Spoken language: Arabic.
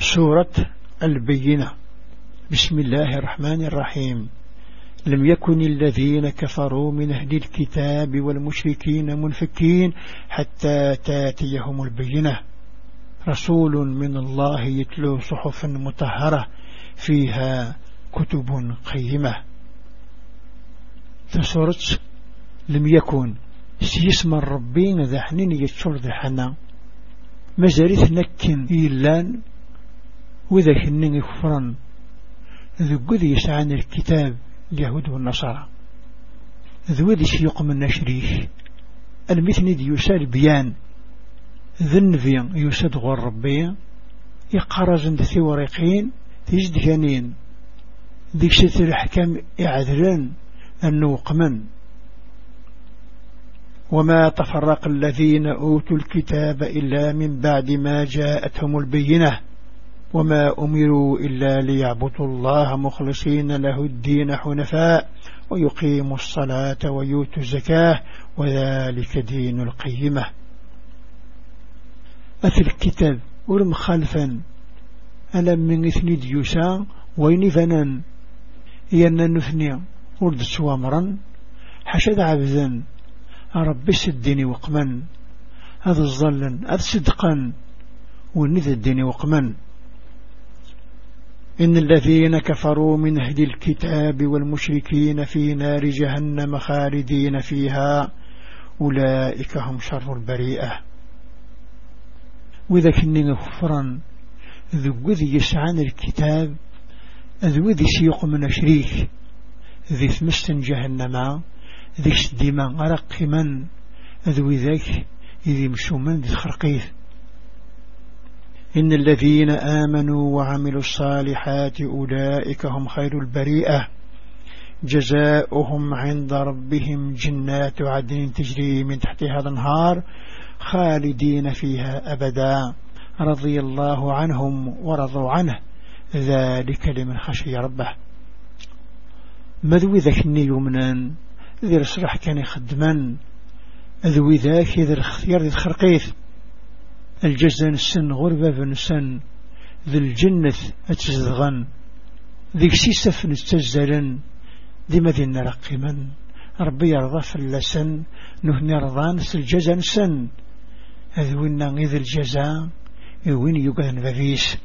سورة البينة. بسم الله الرحمن الرحيم. لم يكن الذين كفروا من أهل الكتاب والمشركين منفكين حتى تأتيهم البينة. رسول من الله يتلو صحفا مطهرة فيها كتب قيمة. تسورت لم يكن. سيسم الربين ذا حنين يتشور ذا حنا مزاريث نكن إيلان وذا حنين يكفرن ذو قد يسعان الكتاب اليهود والنصارى. ذو ذي من نشريش. المثل دي يسال بيان. ذنبي يسد غور ربي. يقرز عند ثوريقين تجد كانين ذيك ستر الحكام يعذرن النوق من وما تفرق الذين أوتوا الكتاب إلا من بعد ما جاءتهم البينة. وما أمروا إلا ليعبطوا الله مخلصين له الدين حنفاء ويقيموا الصلاة ويؤتوا الزكاة وذلك دين القيمة. أثل الكتاب ولم خالفا ألم من إثني ديوسا وين فنان إيانا نفني ورد سوامرا حشد عبدا ربي سدني وقما هذا الظلا هذا صدقا ونذ الدين وقما. إن الذين كفروا من أهل الكتاب والمشركين في نار جهنم خالدين فيها أولئك هم شر البريئة. وإذا كننا كفرا ذو ذي يسعان الكتاب ذو ذي سيق من شريك ذي ثمست جهنم ذي سديما من ذو ذاك إذي مشومن ذي خرقيه إن الذين آمنوا وعملوا الصالحات أولئك هم خير البريئة. جزاؤهم عند ربهم جنات عدن تجري من تحتها الأنهار خالدين فيها أبدا. رضي الله عنهم ورضوا عنه. ذلك لمن خشي ربه. مذوي ذاك يمنا ذي رسرح كان يخدما ذوي ذاك ذي الخيار ذي الخرقيث. الجزن السن غربة بنسن ذي الجنة أتزغن. ذي سيسف نستزلن ذي مذين رقما ربي يرضى فلسن نهني رضان سن سن أذوينا إذ الجزاء وين يقهن بفيس